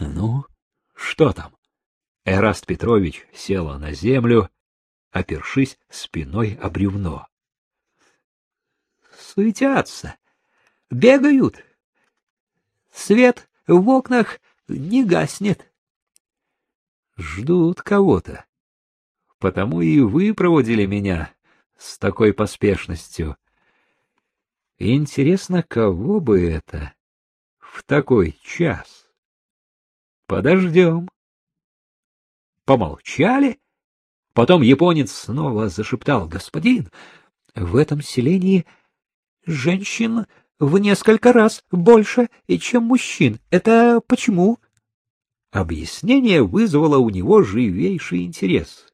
Ну, что там? Эраст Петрович села на землю, опершись спиной о бревно. Суетятся, бегают. Свет в окнах не гаснет. Ждут кого-то. Потому и вы проводили меня с такой поспешностью. Интересно, кого бы это в такой час? Подождем. Помолчали. Потом японец снова зашептал. — Господин, в этом селении женщин в несколько раз больше, чем мужчин. Это почему? Объяснение вызвало у него живейший интерес.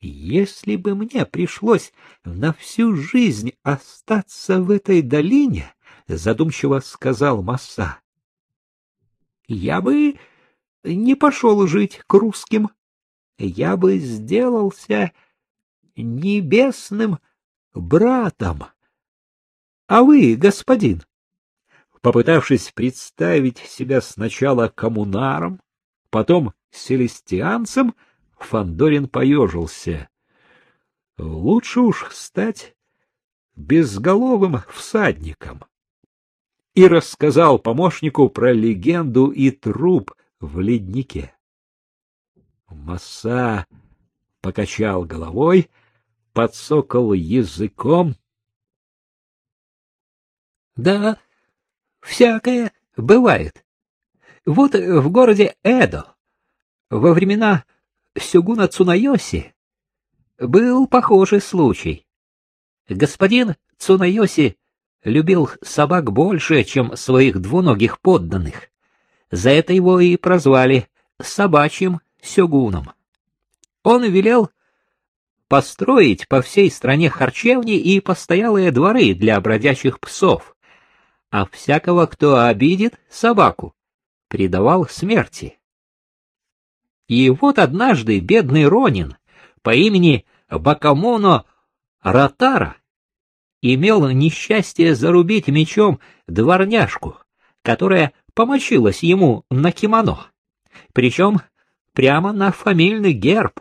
Если бы мне пришлось на всю жизнь остаться в этой долине, задумчиво сказал Масса, я бы не пошел жить к русским. Я бы сделался небесным братом. А вы, господин, попытавшись представить себя сначала коммунаром, потом селестианцем, Фандорин поежился. Лучше уж стать безголовым всадником. И рассказал помощнику про легенду и труп в леднике. Масса покачал головой, подсокал языком. — Да, всякое бывает. Вот в городе Эдо во времена Сюгуна Цунайоси был похожий случай. Господин Цунайоси любил собак больше, чем своих двуногих подданных. За это его и прозвали собачьим сёгуном. Он велел построить по всей стране харчевни и постоялые дворы для бродячих псов, а всякого, кто обидит собаку, предавал смерти. И вот однажды бедный Ронин по имени Бакамоно Ротара имел несчастье зарубить мечом дворняжку, которая помочилась ему на кимоно, причем прямо на фамильный герб.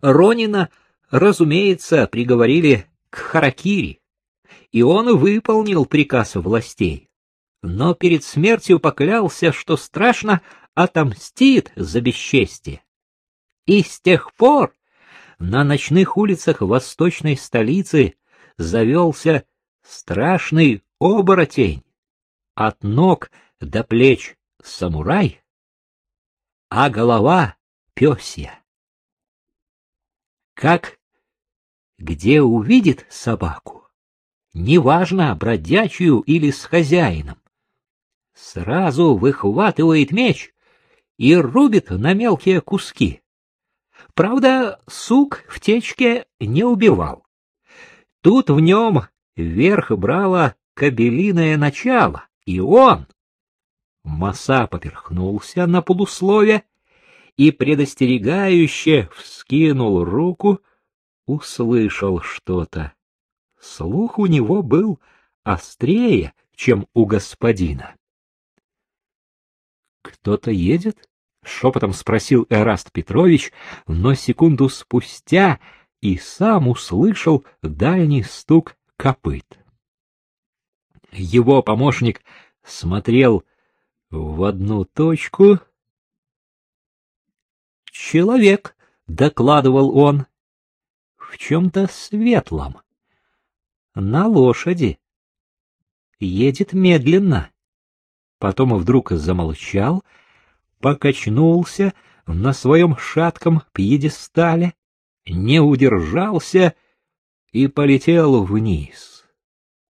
Ронина, разумеется, приговорили к харакири, и он выполнил приказ властей, но перед смертью поклялся, что страшно отомстит за бесчестие. И с тех пор на ночных улицах восточной столицы завелся страшный оборотень, от ног до плеч самурай, а голова пёсья. Как где увидит собаку, неважно, бродячую или с хозяином, сразу выхватывает меч и рубит на мелкие куски. Правда, сук в течке не убивал. Тут в нем верх брало кобелиное начало, и он... Маса поперхнулся на полуслове и предостерегающе вскинул руку, услышал что-то. Слух у него был острее, чем у господина. Кто-то едет? шепотом спросил Эраст Петрович, но секунду спустя и сам услышал дальний стук копыт. Его помощник смотрел в одну точку. Человек, докладывал он, в чем-то светлом. На лошади. Едет медленно потом вдруг замолчал, покачнулся на своем шатком пьедестале, не удержался и полетел вниз.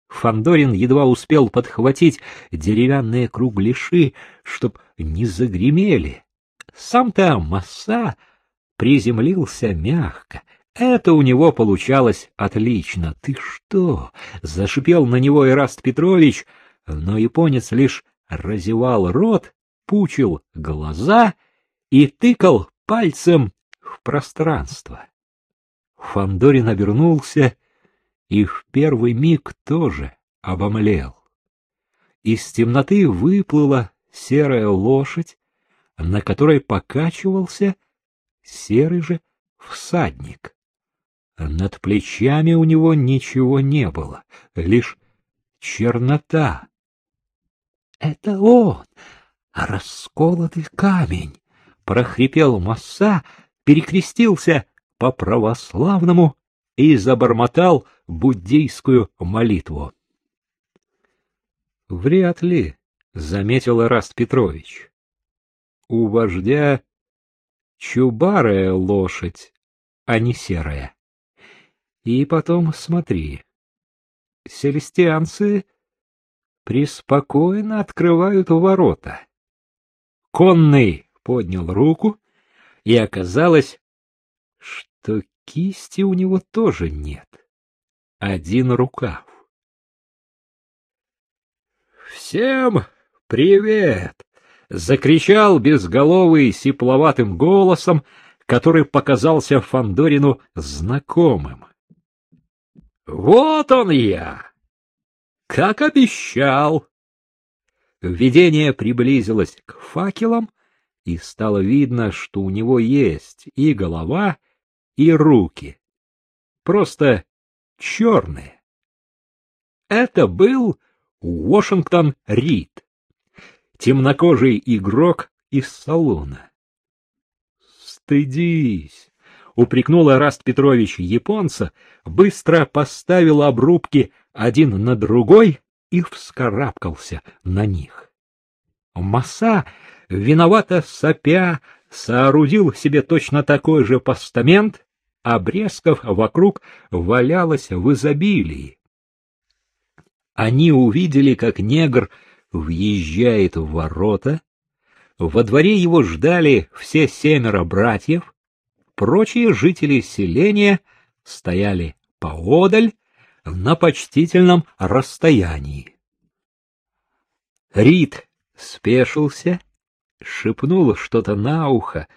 Фандорин едва успел подхватить деревянные кругляши, чтоб не загремели. Сам-то масса приземлился мягко. Это у него получалось отлично. Ты что? зашипел на него Ираст Петрович, но японец лишь разевал рот, пучил глаза и тыкал пальцем в пространство. Фандорин обернулся и в первый миг тоже обомлел. Из темноты выплыла серая лошадь, на которой покачивался серый же всадник. Над плечами у него ничего не было, лишь чернота. Это он, расколотый камень, прохрипел Масса, перекрестился по-православному и забормотал буддийскую молитву. Вряд ли, заметил Раст Петрович. У вождя чубарая лошадь, а не серая. И потом смотри. Селестианцы преспокойно открывают ворота. Конный поднял руку, и оказалось, что кисти у него тоже нет. Один рукав. Всем привет! закричал безголовый сипловатым голосом, который показался Фандорину знакомым. Вот он я. Как обещал. Видение приблизилось к факелам, и стало видно, что у него есть и голова, и руки. Просто черные. Это был Уошингтон Рид, темнокожий игрок из салона. Стыдись, упрекнул Раст Петрович японца, быстро поставил обрубки один на другой и вскарабкался на них. Маса, виновато сопя, соорудил себе точно такой же постамент, обрезков вокруг валялось в изобилии. Они увидели, как негр въезжает в ворота, во дворе его ждали все семеро братьев, Прочие жители селения стояли поодаль на почтительном расстоянии. Рид спешился, шепнул что-то на ухо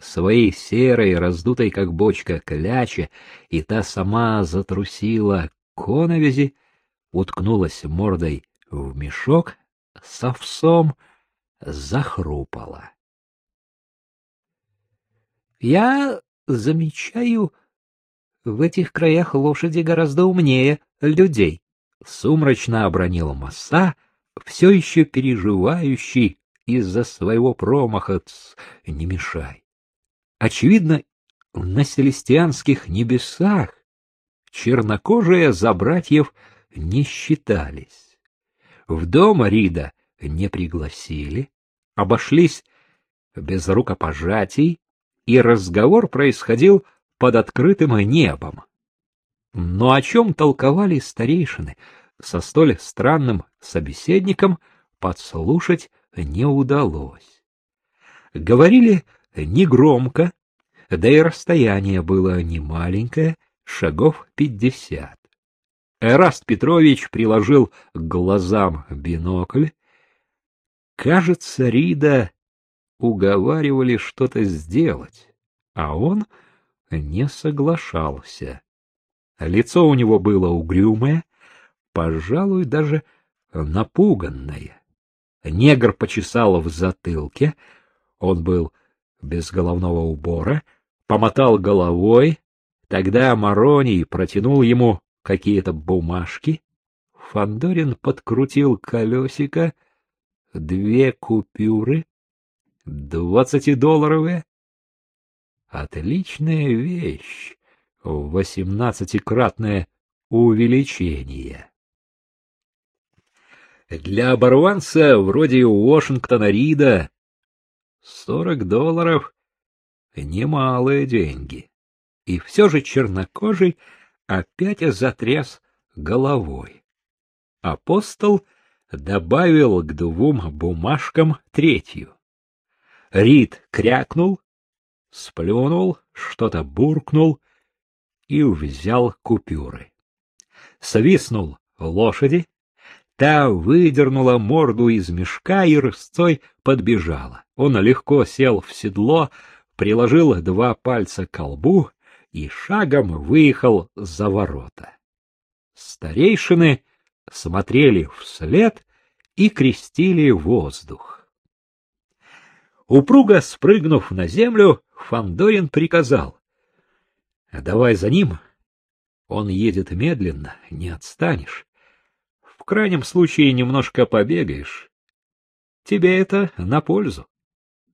своей серой, раздутой как бочка кляче, и та сама затрусила к коновизи, уткнулась мордой в мешок с овсом, захрупала. Я замечаю, в этих краях лошади гораздо умнее людей. Сумрачно обронил Масса, все еще переживающий из-за своего промаха. Не мешай. Очевидно, на селестианских небесах чернокожие за братьев не считались. В дом Рида не пригласили, обошлись без рукопожатий, и разговор происходил под открытым небом. Но о чем толковали старейшины со столь странным собеседником, подслушать не удалось. Говорили негромко, да и расстояние было немаленькое, шагов пятьдесят. Эраст Петрович приложил к глазам бинокль. Кажется, Рида уговаривали что-то сделать, а он не соглашался. Лицо у него было угрюмое, пожалуй, даже напуганное. Негр почесал в затылке, он был без головного убора, помотал головой, тогда Мароний протянул ему какие-то бумажки. Фандорин подкрутил колесико, две купюры, Двадцатидолларовые? Отличная вещь, восемнадцатикратное увеличение. Для оборванца вроде Уошингтона Рида сорок долларов — немалые деньги. И все же чернокожий опять затряс головой. Апостол добавил к двум бумажкам третью. Рид крякнул, сплюнул, что-то буркнул и взял купюры. Свистнул лошади, та выдернула морду из мешка и рысцой подбежала. Он легко сел в седло, приложил два пальца к колбу и шагом выехал за ворота. Старейшины смотрели вслед и крестили воздух. Упруго спрыгнув на землю, Фандорин приказал. — Давай за ним. Он едет медленно, не отстанешь. Крайнем случае немножко побегаешь. Тебе это на пользу.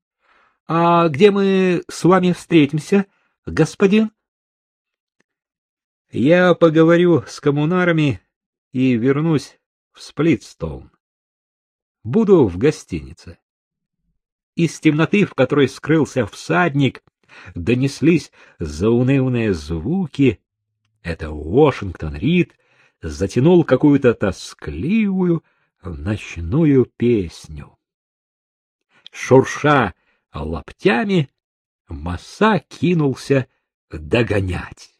— А где мы с вами встретимся, господин? — Я поговорю с коммунарами и вернусь в Сплитстоун. Буду в гостинице. Из темноты, в которой скрылся всадник, донеслись заунывные звуки. Это Уошингтон Рид затянул какую-то тоскливую ночную песню. Шурша лаптями, Маса кинулся догонять.